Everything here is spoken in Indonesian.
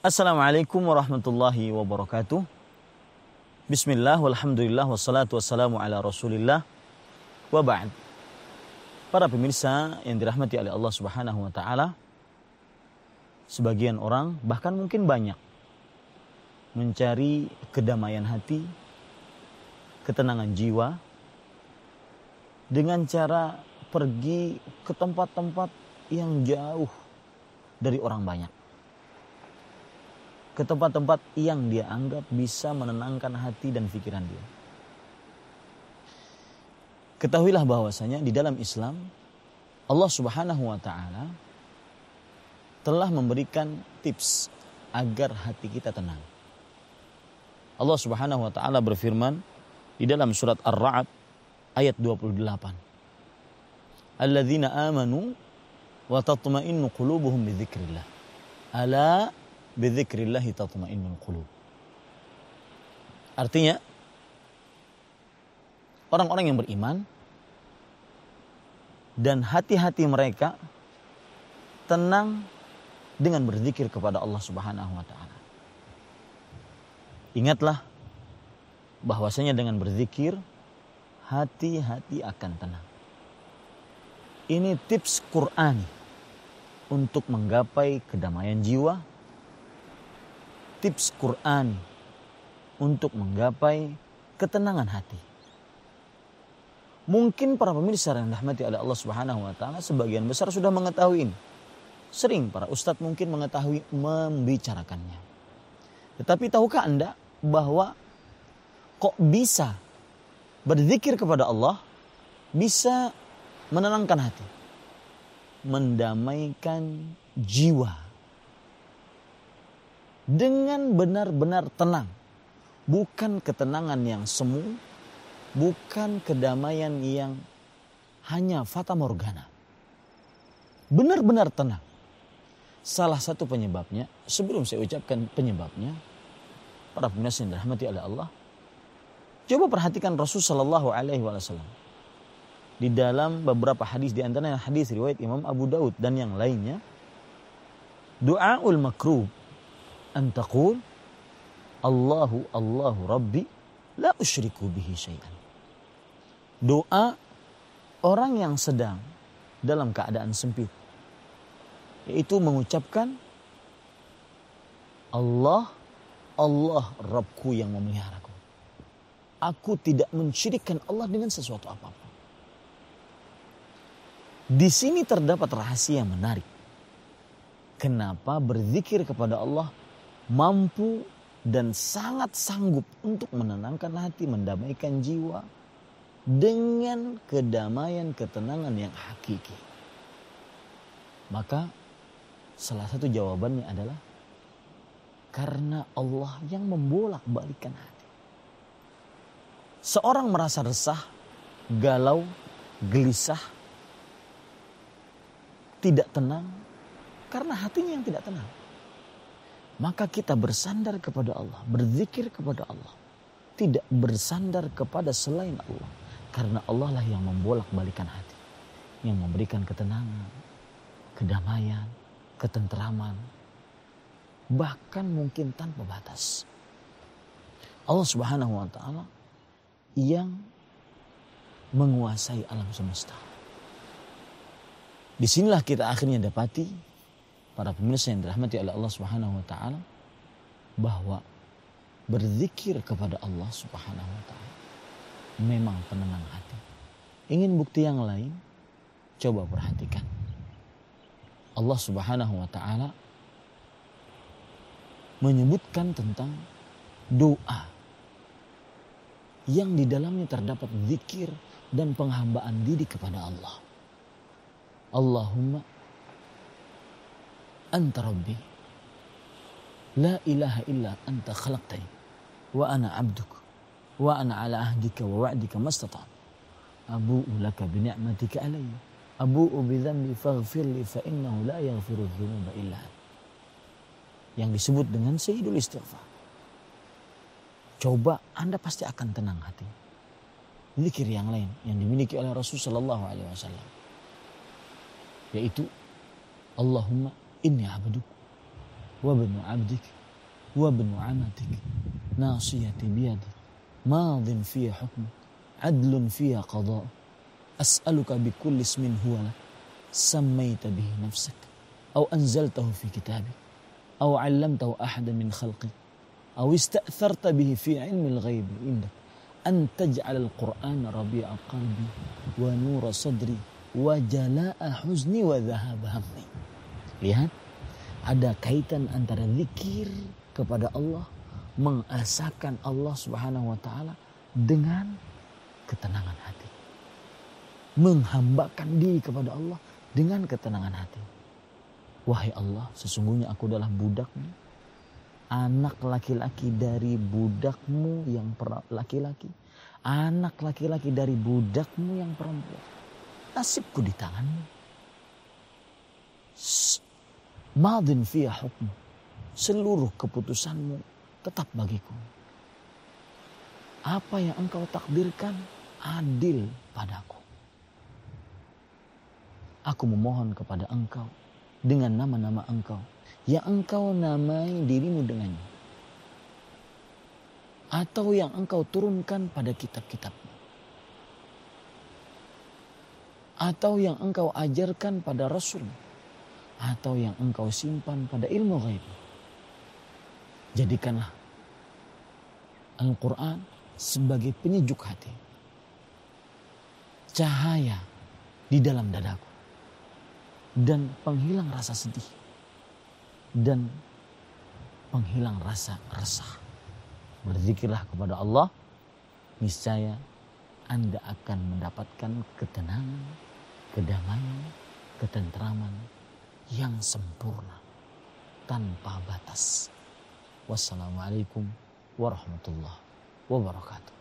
Assalamualaikum warahmatullahi wabarakatuh. Bismillah, walhamdulillah, wassalatu wassalamu ala rasulillah. Wa ba'd. Para pemirsa yang dirahmati oleh Allah subhanahu wa ta'ala. Sebagian orang, bahkan mungkin banyak. Mencari kedamaian hati, ketenangan jiwa. Dengan cara pergi ke tempat-tempat yang jauh dari orang banyak ke tempat-tempat yang dia anggap bisa menenangkan hati dan pikiran dia. Ketahuilah bahwasanya di dalam Islam Allah Subhanahu wa taala telah memberikan tips agar hati kita tenang. Allah Subhanahu wa taala berfirman di dalam surat Ar-Ra'd ayat 28. Alladzina amanu wa tatma'innu qulubuhum bi dzikrillah. Ala bidzikrillahi tatma'innul qulub. Artinya orang-orang yang beriman dan hati-hati mereka tenang dengan berzikir kepada Allah Subhanahu wa taala. Ingatlah bahwasanya dengan berzikir hati-hati akan tenang. Ini tips Quran untuk menggapai kedamaian jiwa tips Quran untuk menggapai ketenangan hati. Mungkin para pemirsa yang dirahmati oleh Allah Subhanahu wa taala sebagian besar sudah mengetahui ini. Sering para ustadz mungkin mengetahui membicarakannya. Tetapi tahukah Anda bahwa kok bisa berzikir kepada Allah bisa menenangkan hati, mendamaikan jiwa dengan benar-benar tenang. Bukan ketenangan yang semu, bukan kedamaian yang hanya fata morgana. Benar-benar tenang. Salah satu penyebabnya, sebelum saya ucapkan penyebabnya, para pemirsa yang dirahmati oleh Allah, coba perhatikan Rasul Shallallahu Alaihi Wasallam di dalam beberapa hadis di antaranya hadis riwayat Imam Abu Daud dan yang lainnya, doa ul makrub an taqul Allahu Allahu Rabbi la usyriku bihi syai'an. Doa orang yang sedang dalam keadaan sempit yaitu mengucapkan Allah Allah Rabbku yang memeliharaku. Aku tidak mensyirikkan Allah dengan sesuatu apa pun. Di sini terdapat rahasia yang menarik. Kenapa berzikir kepada Allah mampu dan sangat sanggup untuk menenangkan hati, mendamaikan jiwa dengan kedamaian ketenangan yang hakiki. Maka salah satu jawabannya adalah karena Allah yang membolak-balikan hati. Seorang merasa resah, galau, gelisah, tidak tenang karena hatinya yang tidak tenang maka kita bersandar kepada Allah, berzikir kepada Allah. Tidak bersandar kepada selain Allah. Karena Allah lah yang membolak-balikan hati. Yang memberikan ketenangan, kedamaian, ketenteraman. Bahkan mungkin tanpa batas. Allah subhanahu wa ta'ala yang menguasai alam semesta. Di sinilah kita akhirnya dapati para pemirsa yang dirahmati oleh Allah Subhanahu wa taala bahwa berzikir kepada Allah Subhanahu wa taala memang penenang hati. Ingin bukti yang lain? Coba perhatikan. Allah Subhanahu wa taala menyebutkan tentang doa yang di dalamnya terdapat zikir dan penghambaan diri kepada Allah. Allahumma anta rabbi. La ilaha illa anta khalaqtani wa ana abduk. Wa ana ala ahdika wa wa'dika mastata' abu'u laka bi ni'matika alayya. Abu'u bi dhanbi faghfir li fa innahu la yaghfiru dhunuba illa yang disebut dengan sayyidul istighfar. Coba Anda pasti akan tenang hati. Zikir yang lain yang dimiliki oleh Rasul sallallahu alaihi wasallam. Yaitu Allahumma inni abduk وابن عبدك وابن عمتك. ناصيتي بيدك ماض في حكمك عدل في قضاء. أسألك بكل اسم هو لك سميت به نفسك أو أنزلته في كتابك أو علمته أحدا من خلقك أو استأثرت به في علم الغيب عندك. أن تجعل القرآن ربيع قلبي ونور صدري وجلاء حزني وذهاب همي. Lihat ada kaitan antara zikir kepada Allah mengasahkan Allah Subhanahu wa taala dengan ketenangan hati. Menghambakan diri kepada Allah dengan ketenangan hati. Wahai Allah, sesungguhnya aku adalah budakmu. Anak laki-laki dari budakmu yang laki-laki. Anak laki-laki dari budakmu yang perempuan. Nasibku di tanganmu. Madin fiyah hukmu. Seluruh keputusanmu tetap bagiku. Apa yang engkau takdirkan adil padaku. Aku memohon kepada engkau dengan nama-nama engkau yang engkau namai dirimu dengannya. Atau yang engkau turunkan pada kitab-kitabmu. Atau yang engkau ajarkan pada Rasul. Atau yang engkau simpan pada ilmu gaib. Jadikanlah Al-Quran sebagai penyejuk hati. Cahaya di dalam dadaku. Dan penghilang rasa sedih dan penghilang rasa resah. Berzikirlah kepada Allah, niscaya Anda akan mendapatkan ketenangan, kedamaian, ketentraman yang sempurna tanpa batas. Wassalamualaikum warahmatullahi wabarakatuh.